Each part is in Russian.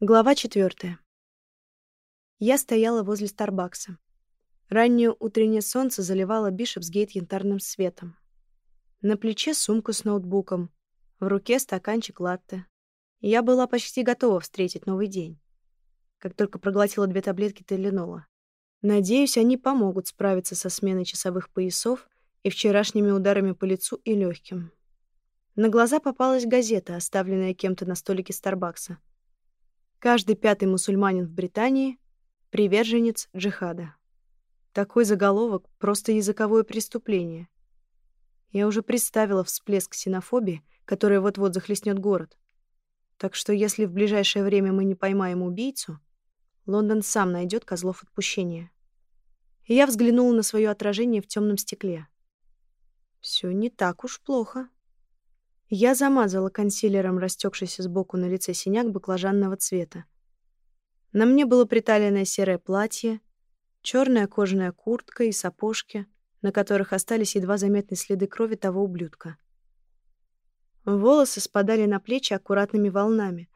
Глава четвертая. Я стояла возле Старбакса. Раннее утреннее солнце заливало Бишопсгейт янтарным светом. На плече сумка с ноутбуком, в руке стаканчик латте. Я была почти готова встретить новый день. Как только проглотила две таблетки Теленола. Надеюсь, они помогут справиться со сменой часовых поясов и вчерашними ударами по лицу и легким. На глаза попалась газета, оставленная кем-то на столике Старбакса — Каждый пятый мусульманин в Британии — приверженец джихада. Такой заголовок — просто языковое преступление. Я уже представила всплеск ксенофобии, который вот-вот захлестнет город. Так что если в ближайшее время мы не поймаем убийцу, Лондон сам найдет козлов отпущения. И я взглянула на свое отражение в темном стекле. Все не так уж плохо. Я замазала консилером растекшийся сбоку на лице синяк баклажанного цвета. На мне было приталенное серое платье, черная кожаная куртка и сапожки, на которых остались едва заметные следы крови того ублюдка. Волосы спадали на плечи аккуратными волнами.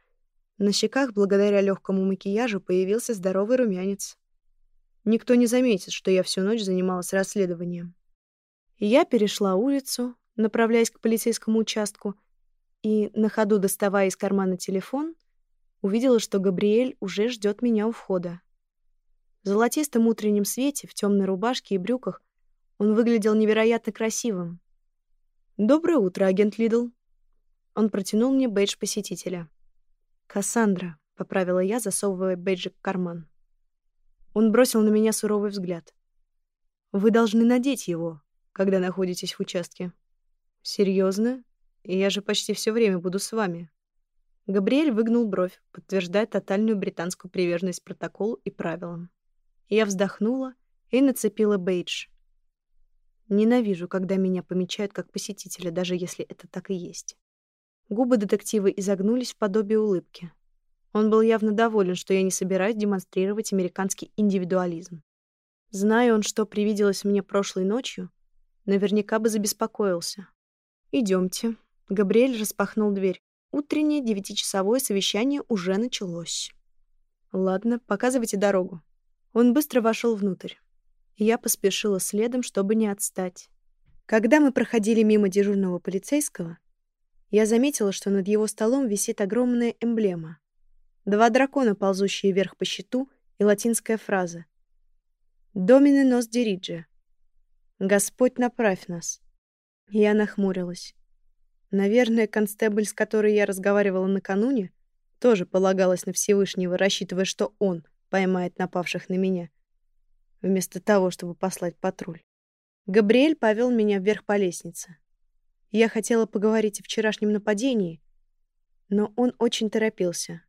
На щеках, благодаря легкому макияжу, появился здоровый румянец. Никто не заметит, что я всю ночь занималась расследованием. я перешла улицу, направляясь к полицейскому участку, и, на ходу доставая из кармана телефон, увидела, что Габриэль уже ждет меня у входа. В золотистом утреннем свете, в темной рубашке и брюках, он выглядел невероятно красивым. «Доброе утро, агент Лидл». Он протянул мне бейдж посетителя. «Кассандра», — поправила я, засовывая бейджик в карман. Он бросил на меня суровый взгляд. «Вы должны надеть его, когда находитесь в участке». Серьезно? Я же почти все время буду с вами. Габриэль выгнул бровь, подтверждая тотальную британскую приверженность протоколу и правилам. Я вздохнула и нацепила бейдж. Ненавижу, когда меня помечают как посетителя, даже если это так и есть. Губы детектива изогнулись в подобие улыбки. Он был явно доволен, что я не собираюсь демонстрировать американский индивидуализм. Зная он, что привиделось мне прошлой ночью, наверняка бы забеспокоился. Идемте. Габриэль распахнул дверь. Утреннее девятичасовое совещание уже началось. Ладно, показывайте дорогу. Он быстро вошел внутрь. Я поспешила следом, чтобы не отстать. Когда мы проходили мимо дежурного полицейского, я заметила, что над его столом висит огромная эмблема. Два дракона, ползущие вверх по щиту, и латинская фраза. «Домине нос дириджи» — «Господь направь нас». Я нахмурилась. Наверное, констебль, с которой я разговаривала накануне, тоже полагалась на Всевышнего, рассчитывая, что он поймает напавших на меня, вместо того, чтобы послать патруль. Габриэль повел меня вверх по лестнице. Я хотела поговорить о вчерашнем нападении, но он очень торопился.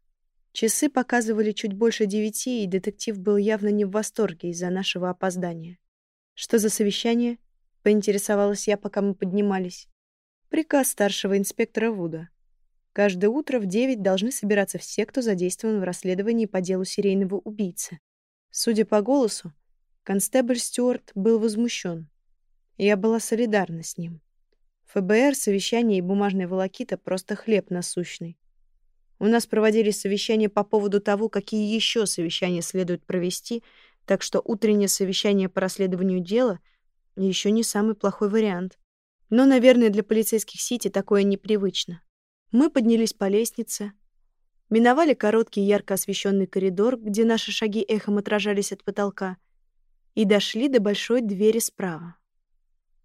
Часы показывали чуть больше девяти, и детектив был явно не в восторге из-за нашего опоздания. «Что за совещание?» — поинтересовалась я, пока мы поднимались. «Приказ старшего инспектора Вуда. Каждое утро в девять должны собираться все, кто задействован в расследовании по делу серийного убийцы. Судя по голосу, констебль Стюарт был возмущен. Я была солидарна с ним. ФБР, совещание и бумажная волокита — просто хлеб насущный. У нас проводились совещания по поводу того, какие еще совещания следует провести, так что утреннее совещание по расследованию дела — еще не самый плохой вариант. Но, наверное, для полицейских Сити такое непривычно. Мы поднялись по лестнице, миновали короткий ярко освещенный коридор, где наши шаги эхом отражались от потолка, и дошли до большой двери справа.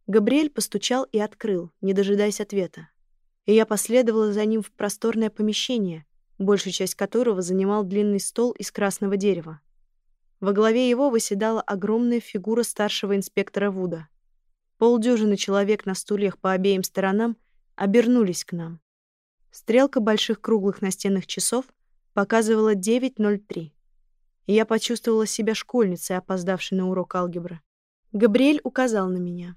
Габриэль постучал и открыл, не дожидаясь ответа. И я последовала за ним в просторное помещение, большую часть которого занимал длинный стол из красного дерева. Во главе его выседала огромная фигура старшего инспектора Вуда. Полдюжины человек на стульях по обеим сторонам обернулись к нам. Стрелка больших круглых настенных часов показывала 9.03. И я почувствовала себя школьницей, опоздавшей на урок алгебры. Габриэль указал на меня.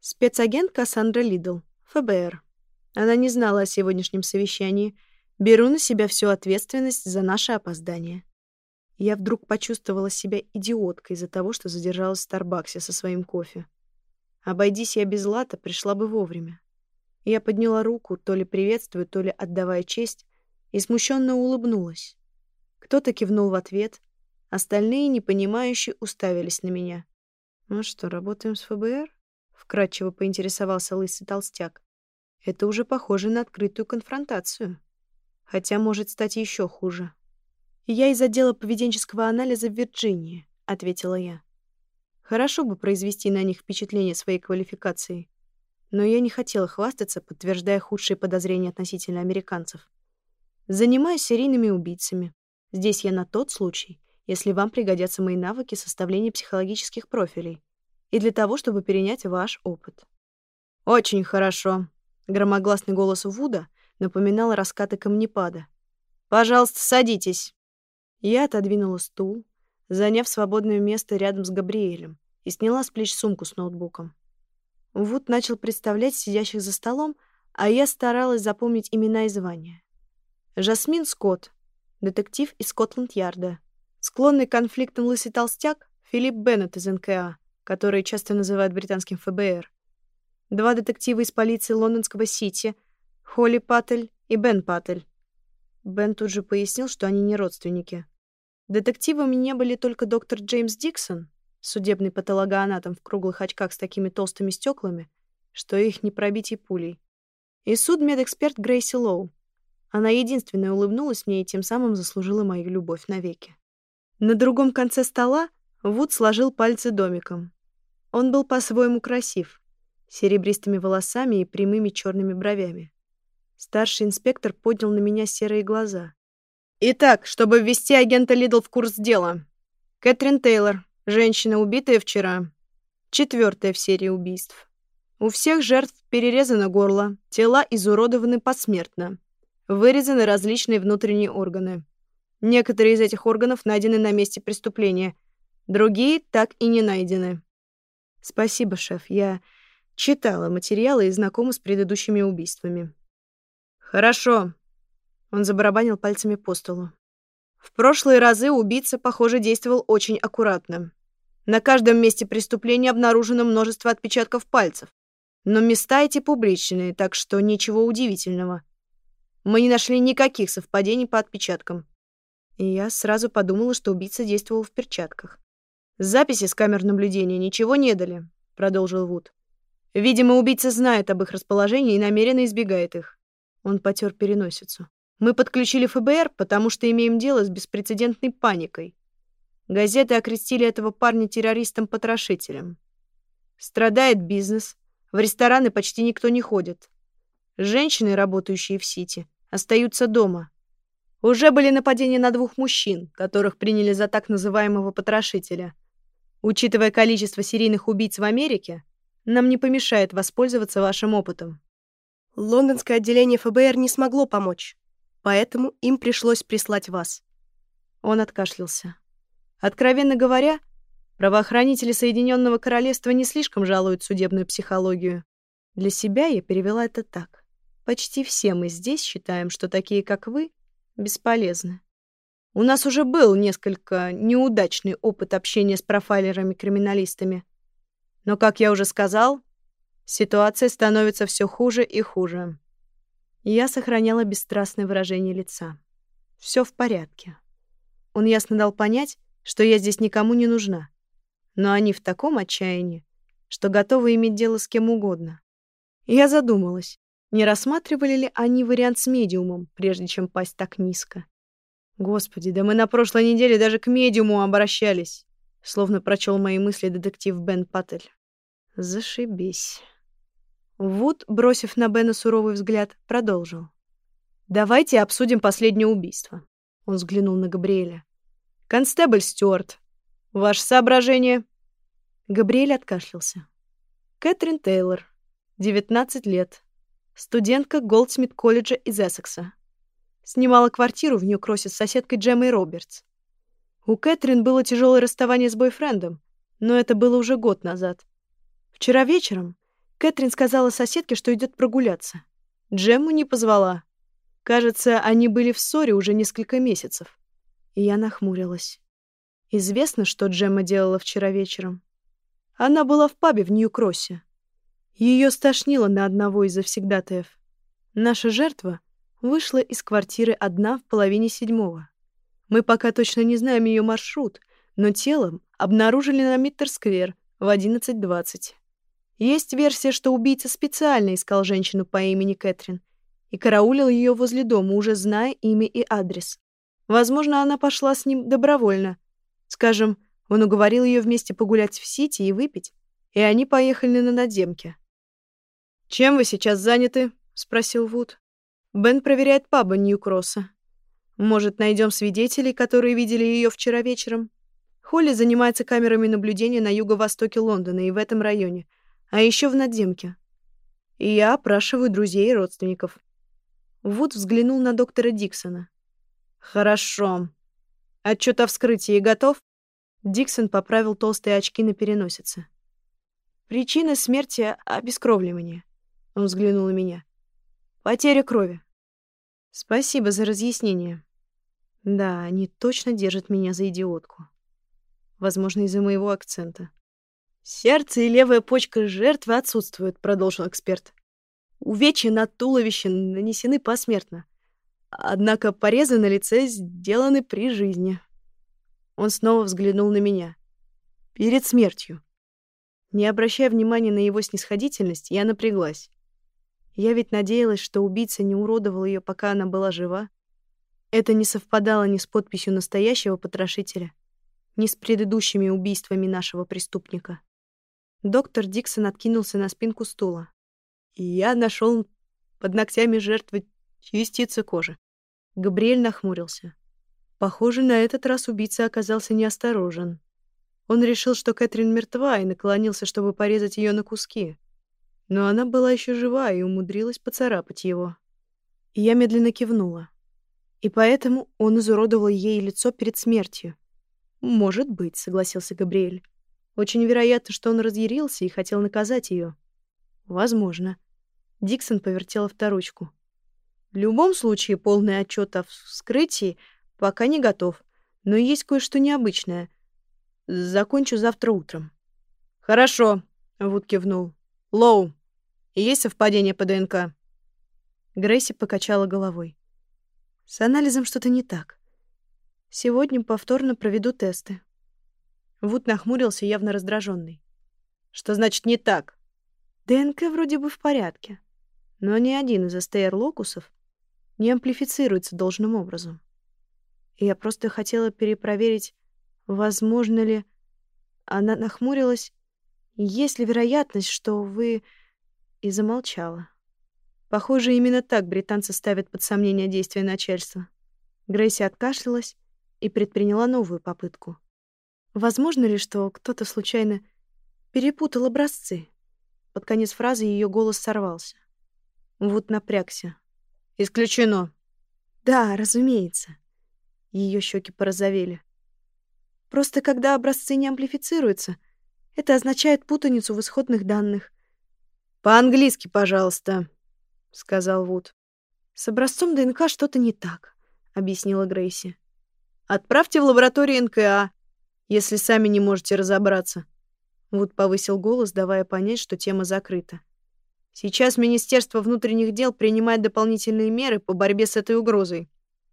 Спецагент Кассандра Лидл, ФБР. Она не знала о сегодняшнем совещании. Беру на себя всю ответственность за наше опоздание. Я вдруг почувствовала себя идиоткой из-за того, что задержалась в Старбаксе со своим кофе. Обойдись я без лата, пришла бы вовремя. Я подняла руку, то ли приветствуя, то ли отдавая честь, и смущенно улыбнулась. Кто-то кивнул в ответ, остальные, непонимающие, уставились на меня. «Ну что, работаем с ФБР?» — вкратчиво поинтересовался лысый толстяк. «Это уже похоже на открытую конфронтацию. Хотя может стать еще хуже». «Я из отдела поведенческого анализа в Вирджинии», — ответила я. Хорошо бы произвести на них впечатление своей квалификацией. Но я не хотела хвастаться, подтверждая худшие подозрения относительно американцев. Занимаюсь серийными убийцами. Здесь я на тот случай, если вам пригодятся мои навыки составления психологических профилей и для того, чтобы перенять ваш опыт. «Очень хорошо», — громогласный голос Вуда напоминал раскаты камнепада. «Пожалуйста, садитесь». Я отодвинула стул, заняв свободное место рядом с Габриэлем, и сняла с плеч сумку с ноутбуком. Вуд начал представлять сидящих за столом, а я старалась запомнить имена и звания. Жасмин Скотт, детектив из Скотланд-Ярда. Склонный к конфликтам лысый толстяк Филипп Беннет из НКА, который часто называют британским ФБР. Два детектива из полиции лондонского Сити, Холли Паттель и Бен Паттель. Бен тут же пояснил, что они не родственники. Детективами не были только доктор Джеймс Диксон, судебный патологоанатом в круглых очках с такими толстыми стеклами, что их не пробить и пулей, и судмедэксперт Грейси Лоу. Она единственная улыбнулась мне и тем самым заслужила мою любовь навеки. На другом конце стола Вуд сложил пальцы домиком. Он был по-своему красив, серебристыми волосами и прямыми черными бровями. Старший инспектор поднял на меня серые глаза. Итак, чтобы ввести агента Лидл в курс дела. Кэтрин Тейлор, женщина, убитая вчера. Четвертая в серии убийств. У всех жертв перерезано горло, тела изуродованы посмертно. Вырезаны различные внутренние органы. Некоторые из этих органов найдены на месте преступления, другие так и не найдены. Спасибо, шеф. Я читала материалы и знакома с предыдущими убийствами. Хорошо. Он забарабанил пальцами по столу. В прошлые разы убийца, похоже, действовал очень аккуратно. На каждом месте преступления обнаружено множество отпечатков пальцев. Но места эти публичные, так что ничего удивительного. Мы не нашли никаких совпадений по отпечаткам. И я сразу подумала, что убийца действовал в перчатках. «Записи с камер наблюдения ничего не дали», — продолжил Вуд. «Видимо, убийца знает об их расположении и намеренно избегает их». Он потер переносицу. Мы подключили ФБР, потому что имеем дело с беспрецедентной паникой. Газеты окрестили этого парня террористом-потрошителем. Страдает бизнес, в рестораны почти никто не ходит. Женщины, работающие в Сити, остаются дома. Уже были нападения на двух мужчин, которых приняли за так называемого потрошителя. Учитывая количество серийных убийц в Америке, нам не помешает воспользоваться вашим опытом. Лондонское отделение ФБР не смогло помочь поэтому им пришлось прислать вас». Он откашлялся. Откровенно говоря, правоохранители Соединенного Королевства не слишком жалуют судебную психологию. Для себя я перевела это так. Почти все мы здесь считаем, что такие, как вы, бесполезны. У нас уже был несколько неудачный опыт общения с профайлерами-криминалистами. Но, как я уже сказал, ситуация становится все хуже и хуже. Я сохраняла бесстрастное выражение лица. Все в порядке. Он ясно дал понять, что я здесь никому не нужна. Но они в таком отчаянии, что готовы иметь дело с кем угодно. Я задумалась, не рассматривали ли они вариант с медиумом, прежде чем пасть так низко. Господи, да мы на прошлой неделе даже к медиуму обращались, словно прочел мои мысли детектив Бен Паттель. Зашибись. Вуд, бросив на Бена суровый взгляд, продолжил. «Давайте обсудим последнее убийство». Он взглянул на Габриэля. «Констебль Стюарт, ваше соображение?» Габриэль откашлялся. Кэтрин Тейлор, 19 лет, студентка Голдсмит колледжа из Эссекса. Снимала квартиру в Нью-Кроссе с соседкой Джемой Робертс. У Кэтрин было тяжелое расставание с бойфрендом, но это было уже год назад. Вчера вечером Кэтрин сказала соседке, что идет прогуляться. Джемму не позвала. Кажется, они были в ссоре уже несколько месяцев. И я нахмурилась. Известно, что Джемма делала вчера вечером. Она была в пабе в Нью-Кроссе. Ее стошнило на одного из завсегдатаев. Наша жертва вышла из квартиры одна в половине седьмого. Мы пока точно не знаем ее маршрут, но телом обнаружили на Миттер-сквер в 11.20. Есть версия, что убийца специально искал женщину по имени Кэтрин и караулил ее возле дома, уже зная имя и адрес. Возможно, она пошла с ним добровольно. Скажем, он уговорил ее вместе погулять в Сити и выпить, и они поехали на надземке. «Чем вы сейчас заняты?» — спросил Вуд. «Бен проверяет паба Нью-Кросса. Может, найдем свидетелей, которые видели ее вчера вечером?» Холли занимается камерами наблюдения на юго-востоке Лондона и в этом районе, а еще в надземке. Я опрашиваю друзей и родственников. Вуд взглянул на доктора Диксона. «Хорошо. Отчет о вскрытии готов?» Диксон поправил толстые очки на переносице. «Причина смерти — обескровливание», — он взглянул на меня. «Потеря крови». «Спасибо за разъяснение. Да, они точно держат меня за идиотку. Возможно, из-за моего акцента. «Сердце и левая почка жертвы отсутствуют», — продолжил эксперт. «Увечья на туловище нанесены посмертно. Однако порезы на лице сделаны при жизни». Он снова взглянул на меня. «Перед смертью». Не обращая внимания на его снисходительность, я напряглась. Я ведь надеялась, что убийца не уродовал ее, пока она была жива. Это не совпадало ни с подписью настоящего потрошителя, ни с предыдущими убийствами нашего преступника. Доктор Диксон откинулся на спинку стула. Я нашел под ногтями жертвы частицы кожи. Габриэль нахмурился. Похоже, на этот раз убийца оказался неосторожен. Он решил, что Кэтрин мертва, и наклонился, чтобы порезать ее на куски. Но она была еще жива и умудрилась поцарапать его. И я медленно кивнула. И поэтому он изуродовал ей лицо перед смертью. «Может быть», — согласился Габриэль. Очень вероятно, что он разъярился и хотел наказать ее. Возможно. Диксон повертел авторучку. В любом случае, полный отчет о вскрытии пока не готов, но есть кое-что необычное. Закончу завтра утром. Хорошо, Вуд кивнул. Лоу, есть совпадение по ДНК? Грейси покачала головой. С анализом что-то не так. Сегодня повторно проведу тесты. Вуд нахмурился, явно раздраженный. «Что значит не так?» ДНК вроде бы в порядке, но ни один из СТР-локусов не амплифицируется должным образом. Я просто хотела перепроверить, возможно ли... Она нахмурилась. Есть ли вероятность, что вы... И замолчала. Похоже, именно так британцы ставят под сомнение действия начальства. Грейси откашлялась и предприняла новую попытку. Возможно ли, что кто-то случайно перепутал образцы? Под конец фразы ее голос сорвался. Вот напрягся. «Исключено!» «Да, разумеется». Ее щеки порозовели. «Просто когда образцы не амплифицируются, это означает путаницу в исходных данных». «По-английски, пожалуйста», — сказал Вуд. «С образцом ДНК что-то не так», — объяснила Грейси. «Отправьте в лабораторию НКА если сами не можете разобраться. Вуд повысил голос, давая понять, что тема закрыта. Сейчас Министерство внутренних дел принимает дополнительные меры по борьбе с этой угрозой.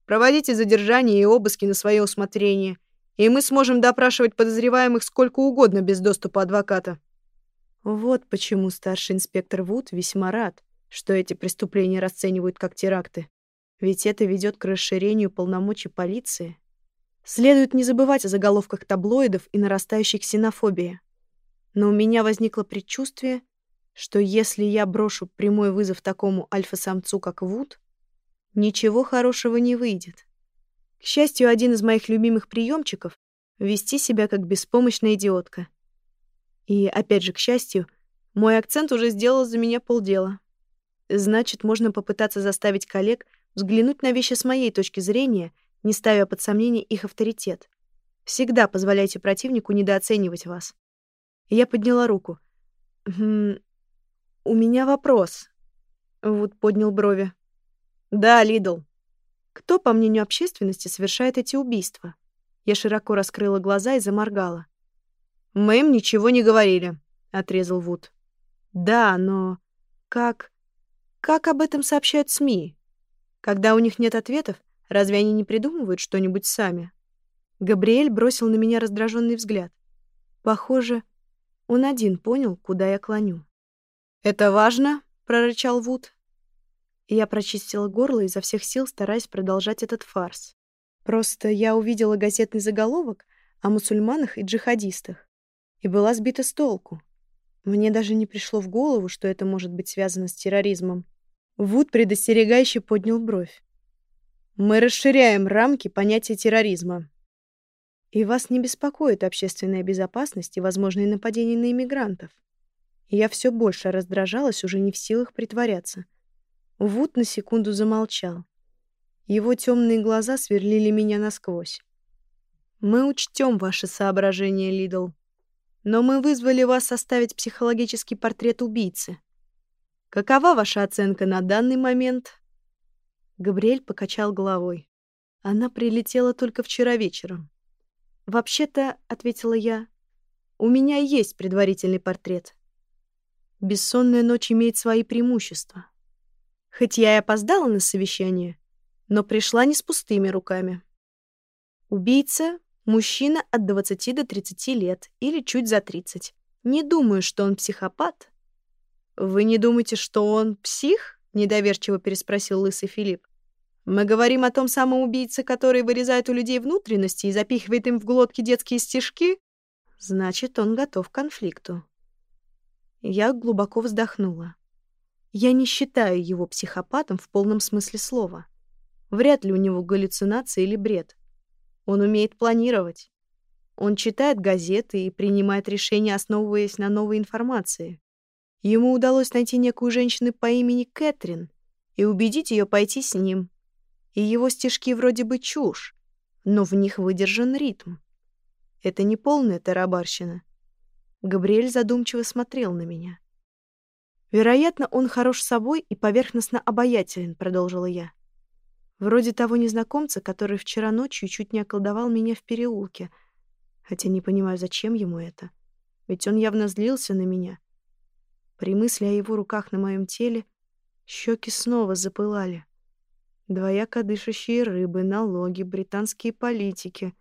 Проводите задержания и обыски на свое усмотрение, и мы сможем допрашивать подозреваемых сколько угодно без доступа адвоката. Вот почему старший инспектор Вуд весьма рад, что эти преступления расценивают как теракты. Ведь это ведет к расширению полномочий полиции Следует не забывать о заголовках таблоидов и нарастающей ксенофобии. Но у меня возникло предчувствие, что если я брошу прямой вызов такому альфа-самцу, как Вуд, ничего хорошего не выйдет. К счастью, один из моих любимых приемчиков — вести себя как беспомощная идиотка. И, опять же, к счастью, мой акцент уже сделал за меня полдела. Значит, можно попытаться заставить коллег взглянуть на вещи с моей точки зрения — не ставя под сомнение их авторитет. Всегда позволяйте противнику недооценивать вас. Я подняла руку. «Хм... У меня вопрос». Вуд поднял брови. «Да, Лидл. Кто, по мнению общественности, совершает эти убийства?» Я широко раскрыла глаза и заморгала. «Мы им ничего не говорили», — отрезал Вуд. «Да, но как... как об этом сообщают СМИ? Когда у них нет ответов, Разве они не придумывают что-нибудь сами? Габриэль бросил на меня раздраженный взгляд. Похоже, он один понял, куда я клоню. «Это важно?» — прорычал Вуд. Я прочистила горло изо всех сил, стараясь продолжать этот фарс. Просто я увидела газетный заголовок о мусульманах и джихадистах и была сбита с толку. Мне даже не пришло в голову, что это может быть связано с терроризмом. Вуд предостерегающе поднял бровь. «Мы расширяем рамки понятия терроризма. И вас не беспокоит общественная безопасность и возможные нападения на иммигрантов. я все больше раздражалась, уже не в силах притворяться. Вуд на секунду замолчал. Его темные глаза сверлили меня насквозь. «Мы учтем ваши соображения, Лидл. Но мы вызвали вас составить психологический портрет убийцы. Какова ваша оценка на данный момент?» Габриэль покачал головой. Она прилетела только вчера вечером. «Вообще-то», — ответила я, — «у меня есть предварительный портрет. Бессонная ночь имеет свои преимущества. Хоть я и опоздала на совещание, но пришла не с пустыми руками. Убийца — мужчина от 20 до 30 лет или чуть за 30. Не думаю, что он психопат». «Вы не думаете, что он псих?» — недоверчиво переспросил лысый Филипп. Мы говорим о том самом убийце, который вырезает у людей внутренности и запихивает им в глотки детские стишки? Значит, он готов к конфликту. Я глубоко вздохнула. Я не считаю его психопатом в полном смысле слова. Вряд ли у него галлюцинации или бред. Он умеет планировать. Он читает газеты и принимает решения, основываясь на новой информации. Ему удалось найти некую женщину по имени Кэтрин и убедить ее пойти с ним и его стишки вроде бы чушь, но в них выдержан ритм. Это не полная тарабарщина. Габриэль задумчиво смотрел на меня. «Вероятно, он хорош собой и поверхностно обаятелен», — продолжила я. «Вроде того незнакомца, который вчера ночью чуть не околдовал меня в переулке. Хотя не понимаю, зачем ему это. Ведь он явно злился на меня. При мысли о его руках на моем теле щеки снова запылали. Двояко дышащие рыбы, налоги, британские политики.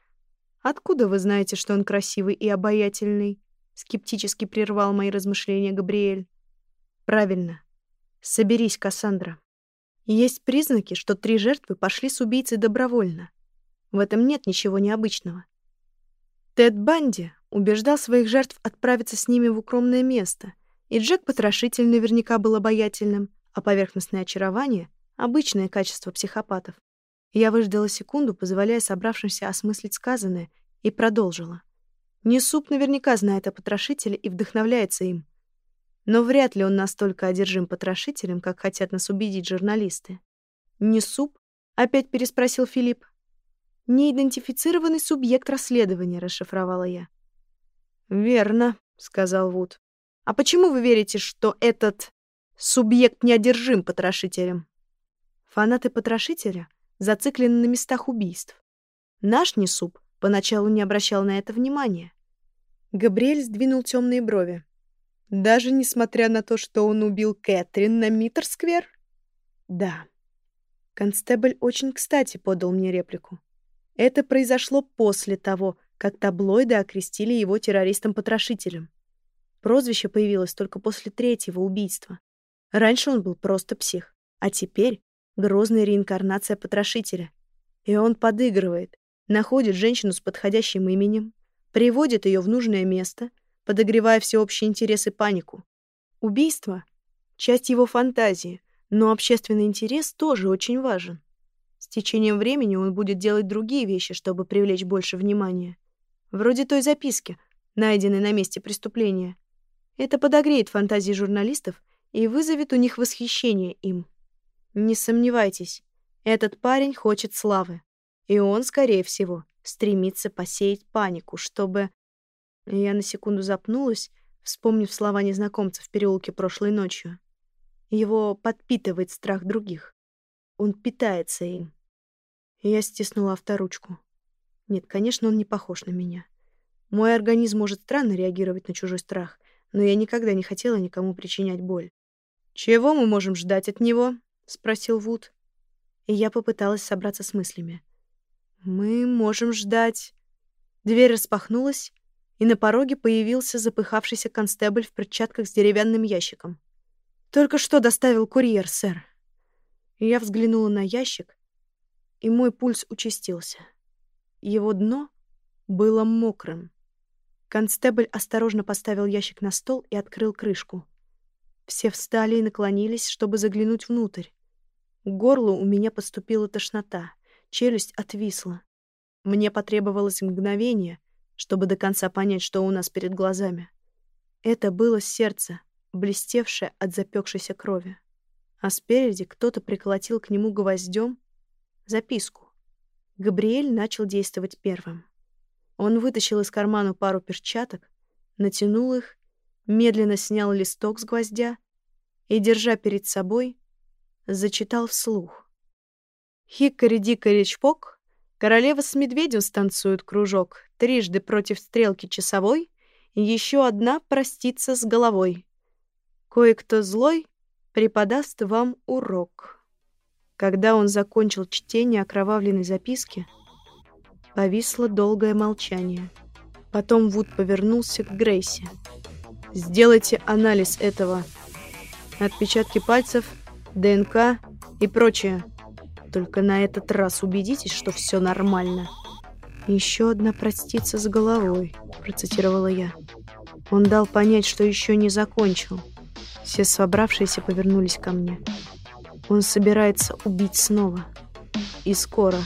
Откуда вы знаете, что он красивый и обаятельный? Скептически прервал мои размышления Габриэль. Правильно. Соберись, Кассандра. Есть признаки, что три жертвы пошли с убийцей добровольно. В этом нет ничего необычного. Тед Банди убеждал своих жертв отправиться с ними в укромное место, и Джек-потрошитель наверняка был обаятельным, а поверхностное очарование — Обычное качество психопатов. Я выждала секунду, позволяя собравшимся осмыслить сказанное, и продолжила. Несуп наверняка знает о потрошителе и вдохновляется им. Но вряд ли он настолько одержим потрошителем, как хотят нас убедить журналисты. «Несуп?» — опять переспросил Филипп. «Неидентифицированный субъект расследования», — расшифровала я. «Верно», — сказал Вуд. «А почему вы верите, что этот субъект неодержим потрошителем?» Фанаты потрошителя зациклены на местах убийств. Наш Несуп поначалу не обращал на это внимания. Габриэль сдвинул темные брови. Даже несмотря на то, что он убил Кэтрин на Миттерсквер? Да. Констебль очень кстати подал мне реплику. Это произошло после того, как таблоиды окрестили его террористом-потрошителем. Прозвище появилось только после третьего убийства. Раньше он был просто псих, а теперь Грозная реинкарнация потрошителя. И он подыгрывает, находит женщину с подходящим именем, приводит ее в нужное место, подогревая всеобщий интерес и панику. Убийство — часть его фантазии, но общественный интерес тоже очень важен. С течением времени он будет делать другие вещи, чтобы привлечь больше внимания. Вроде той записки, найденной на месте преступления. Это подогреет фантазии журналистов и вызовет у них восхищение им. Не сомневайтесь, этот парень хочет славы. И он, скорее всего, стремится посеять панику, чтобы... Я на секунду запнулась, вспомнив слова незнакомца в переулке прошлой ночью. Его подпитывает страх других. Он питается им. я стиснула авторучку. Нет, конечно, он не похож на меня. Мой организм может странно реагировать на чужой страх, но я никогда не хотела никому причинять боль. «Чего мы можем ждать от него?» — спросил Вуд. и я попыталась собраться с мыслями. «Мы можем ждать...» Дверь распахнулась, и на пороге появился запыхавшийся констебль в перчатках с деревянным ящиком. «Только что доставил курьер, сэр». Я взглянула на ящик, и мой пульс участился. Его дно было мокрым. Констебль осторожно поставил ящик на стол и открыл крышку. Все встали и наклонились, чтобы заглянуть внутрь. К горлу у меня поступила тошнота, челюсть отвисла. Мне потребовалось мгновение, чтобы до конца понять, что у нас перед глазами. Это было сердце, блестевшее от запекшейся крови. А спереди кто-то приколотил к нему гвоздем записку. Габриэль начал действовать первым. Он вытащил из кармана пару перчаток, натянул их, медленно снял листок с гвоздя и, держа перед собой, зачитал вслух. «Хикари-дикари-чпок, королева с медведем станцует кружок, трижды против стрелки часовой, еще одна простится с головой. Кое-кто злой преподаст вам урок». Когда он закончил чтение окровавленной записки, повисло долгое молчание. Потом Вуд повернулся к Грейси. «Сделайте анализ этого. Отпечатки пальцев, ДНК и прочее. Только на этот раз убедитесь, что все нормально». «Еще одна проститься с головой», — процитировала я. Он дал понять, что еще не закончил. Все собравшиеся повернулись ко мне. Он собирается убить снова. И скоро.